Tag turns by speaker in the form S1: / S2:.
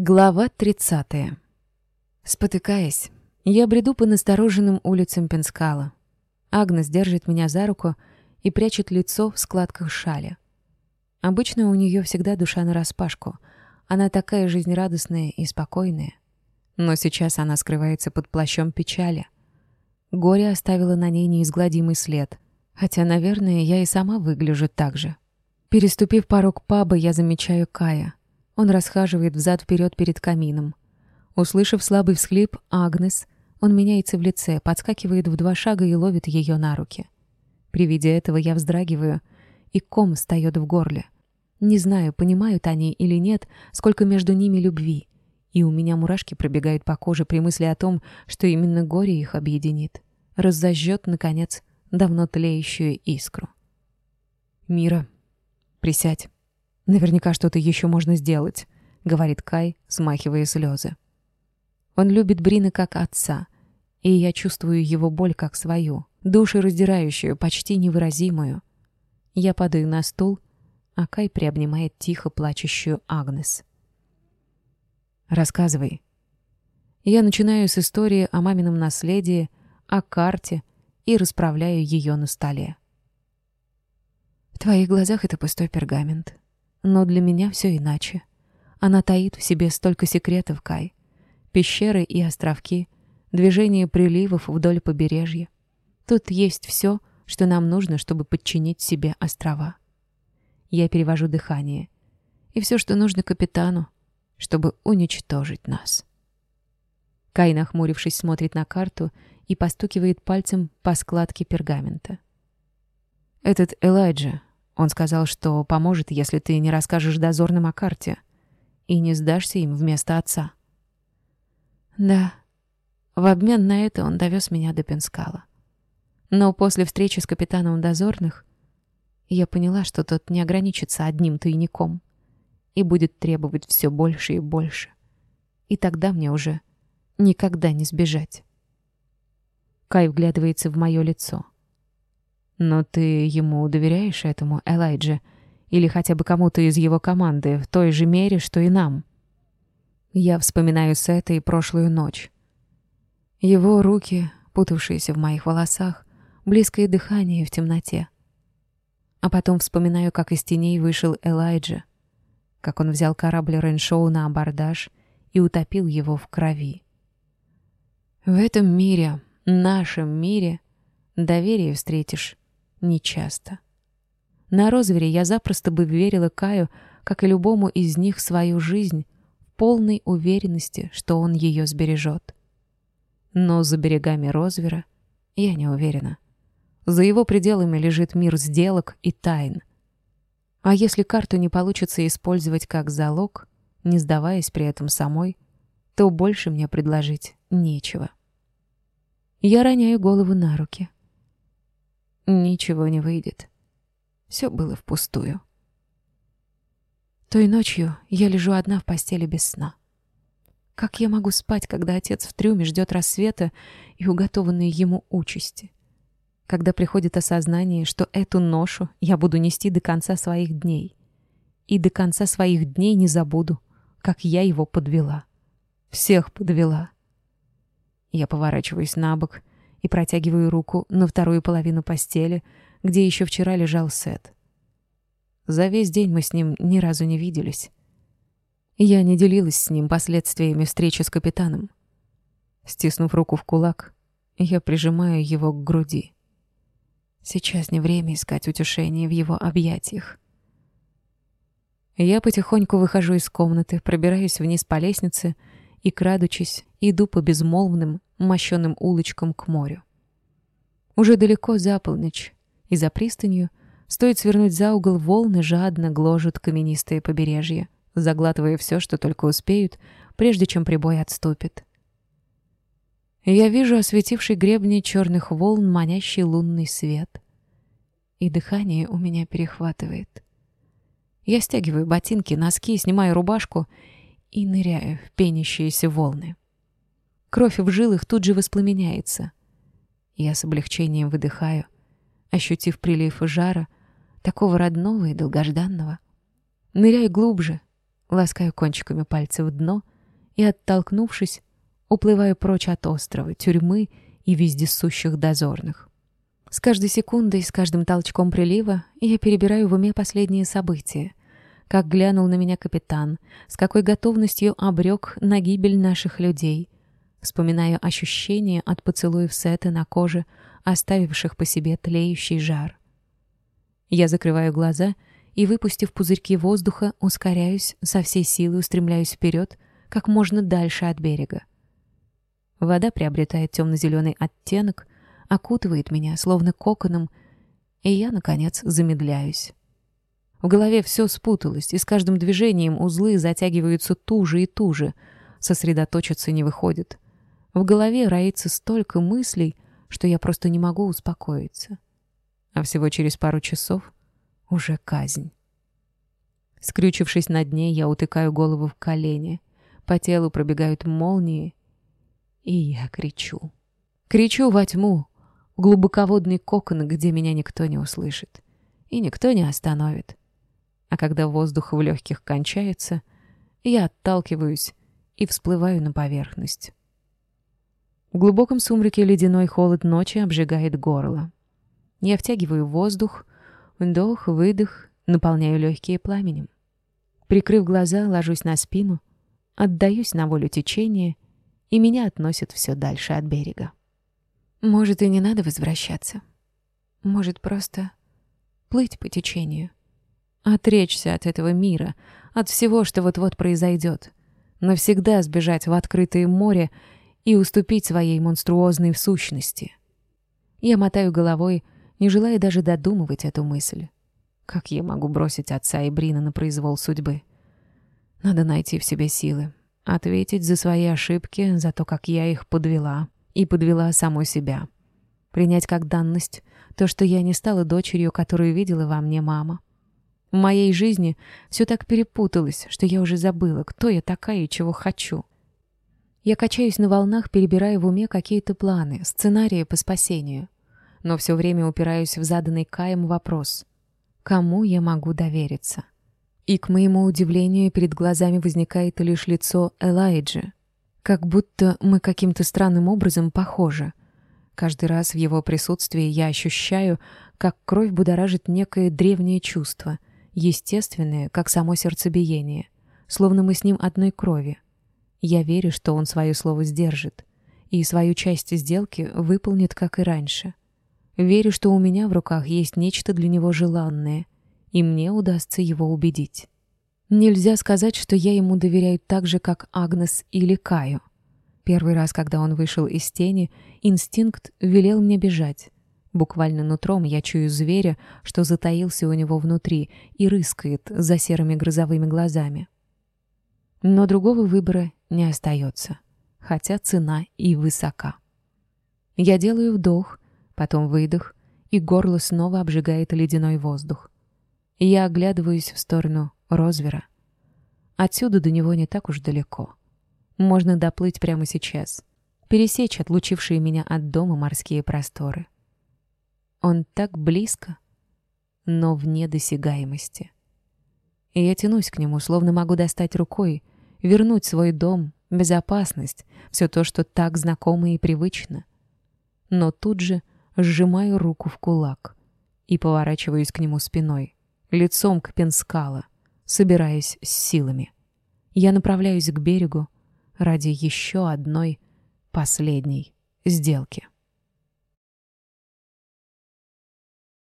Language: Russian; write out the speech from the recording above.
S1: Глава 30. Спотыкаясь, я бреду по настороженным улицам Пенскала. Агнес держит меня за руку и прячет лицо в складках шали. Обычно у нее всегда душа нараспашку. Она такая жизнерадостная и спокойная. Но сейчас она скрывается под плащом печали. Горе оставило на ней неизгладимый след. Хотя, наверное, я и сама выгляжу так же. Переступив порог паба, я замечаю Кая — он расхаживает взад вперед перед камином. Услышав слабый всхлип, Агнес, он меняется в лице, подскакивает в два шага и ловит ее на руки. При виде этого я вздрагиваю, и ком встает в горле. Не знаю, понимают они или нет, сколько между ними любви — и у меня мурашки пробегают по коже при мысли о том, что именно горе их объединит. Разожжет, наконец, давно тлеющую искру. «Мира, присядь». Наверняка что-то еще можно сделать», — говорит Кай, смахивая слезы. Он любит Брина как отца, и я чувствую его боль как свою, душераздирающую, почти невыразимую. Я падаю на стул, а Кай приобнимает тихо плачущую Агнес. «Рассказывай». Я начинаю с истории о мамином наследии, о карте и расправляю ее на столе. В твоих глазах это пустой пергамент. но для меня все иначе. Она таит в себе столько секретов, Кай. Пещеры и островки, движение приливов вдоль побережья. Тут есть все, что нам нужно, чтобы подчинить себе острова. Я перевожу дыхание. И все, что нужно капитану, чтобы уничтожить нас. Кай, нахмурившись, смотрит на карту и постукивает пальцем по складке пергамента. «Этот Элайджа он сказал, что поможет, если ты не расскажешь дозорным о карте и не сдашься им вместо отца. Да, в обмен на это он довез меня до Пенскала. Но после встречи с капитаном дозорных я поняла, что тот не ограничится одним тайником и будет требовать все больше и больше. И тогда мне уже никогда не сбежать. Кай вглядывается в мое лицо — но ты ему доверяешь этому, Элайджа? Или хотя бы кому-то из его команды в той же мере, что и нам? Я вспоминаю Сета и прошлую ночь. Его руки, путавшиеся в моих волосах, близкое дыхание в темноте. А потом вспоминаю, как из теней вышел Элайджа, как он взял корабль Реншоу на абордаж и утопил его в крови. В этом мире, нашем мире, доверие встретишь нечасто. На Розвере я запросто бы верила Каю, как и любому из них, свою жизнь, в полной уверенности, что он ее сбережет. Но за берегами Розвера я не уверена. За его пределами лежит мир сделок и тайн. А если карту не получится использовать как залог, не сдаваясь при этом самой, то больше мне предложить нечего. Я роняю голову на руки — Ничего не выйдет. Все было впустую. Той ночью я лежу одна в постели без сна. Как я могу спать, когда отец в трюме ждет рассвета и уготованной ему участи? Когда приходит осознание, что эту ношу я буду нести до конца своих дней. И до конца своих дней не забуду, как я его подвела. Всех подвела. Я поворачиваюсь на бок и протягиваю руку на вторую половину постели, где еще вчера лежал Сет. За весь день мы с ним ни разу не виделись. Я не делилась с ним последствиями встречи с капитаном. Стиснув руку в кулак, я прижимаю его к груди. Сейчас не время искать утешение в его объятиях. Я потихоньку выхожу из комнаты, пробираюсь вниз по лестнице и, крадучись, иду по безмолвным, мощенным улочкам к морю. Уже далеко за полночь, и за пристанью стоит свернуть за угол, волны жадно гложут каменистые побережья, заглатывая все, что только успеют, прежде чем прибой отступит. Я вижу осветивший гребни черных волн манящий лунный свет. И дыхание у меня перехватывает. Я стягиваю ботинки, носки, снимаю рубашку и ныряю в пенящиеся волны. Кровь в жилах тут же воспламеняется. Я с облегчением выдыхаю, ощутив прилив жара, такого родного и долгожданного. Ныряю глубже, ласкаю кончиками пальцев дно и, оттолкнувшись, уплываю прочь от острова, тюрьмы и вездесущих дозорных. С каждой секундой, с каждым толчком прилива я перебираю в уме последние события. Как глянул на меня капитан, с какой готовностью обрек на гибель наших людей, Вспоминаю ощущение от поцелуев Сета на коже, оставивших по себе тлеющий жар. Я закрываю глаза и, выпустив пузырьки воздуха, ускоряюсь, со всей силы устремляюсь вперед, как можно дальше от берега. Вода приобретает темно-зеленый оттенок, окутывает меня, словно коконом, и я, наконец, замедляюсь. В голове все спуталось, и с каждым движением узлы затягиваются туже и туже, сосредоточиться не выходит — в голове роится столько мыслей, что я просто не могу успокоиться. А всего через пару часов уже казнь. Скрючившись на дне, я утыкаю голову в колени. По телу пробегают молнии, и я кричу. Кричу во тьму, в глубоководный кокон, где меня никто не услышит. И никто не остановит. А когда воздух в легких кончается, я отталкиваюсь и всплываю на поверхность. В Глубоком сумраке ледяной холод ночи обжигает горло. Я втягиваю воздух, вдох, выдох, наполняю легкие пламенем. Прикрыв глаза, ложусь на спину, отдаюсь на волю течения, и меня относят все дальше от берега. Может, и не надо возвращаться. Может, просто плыть по течению. Отречься от этого мира, от всего, что вот-вот произойдет. Навсегда сбежать в открытое море — и уступить своей монструозной сущности. Я мотаю головой, не желая даже додумывать эту мысль. Как я могу бросить отца и Брина на произвол судьбы? Надо найти в себе силы, ответить за свои ошибки, за то, как я их подвела и подвела саму себя. Принять как данность то, что я не стала дочерью, которую видела во мне мама. В моей жизни все так перепуталось, что я уже забыла, кто я такая и чего хочу — я качаюсь на волнах, перебирая в уме какие-то планы, сценарии по спасению. Но все время упираюсь в заданный Каем вопрос. Кому я могу довериться? И, к моему удивлению, перед глазами возникает лишь лицо Элайджи. Как будто мы каким-то странным образом похожи. Каждый раз в его присутствии я ощущаю, как кровь будоражит некое древнее чувство, естественное, как само сердцебиение, словно мы с ним одной крови — Я верю, что он свое слово сдержит, и свою часть сделки выполнит, как и раньше. Верю, что у меня в руках есть нечто для него желанное — и мне удастся его убедить. Нельзя сказать, что я ему доверяю так же, как Агнес или Каю. Первый раз, когда он вышел из тени, инстинкт велел мне бежать. Буквально нутром я чую зверя, что затаился у него внутри и рыскает Но другого выбора не остается, хотя цена и высока. Я делаю вдох, потом выдох, и горло снова обжигает ледяной воздух. Я оглядываюсь в сторону Розвера. Отсюда до него не так уж далеко. Можно доплыть прямо сейчас, пересечь отлучившие меня от дома морские просторы. Он так близко, но вне досягаемости. Я тянусь к нему, словно могу достать рукой — вернуть свой дом, безопасность, все то, что так знакомо и привычно. Но тут же сжимаю руку в кулак и поворачиваюсь к нему спиной, лицом к Пенскала, собираясь с силами. Я направляюсь к берегу ради еще одной последней сделки.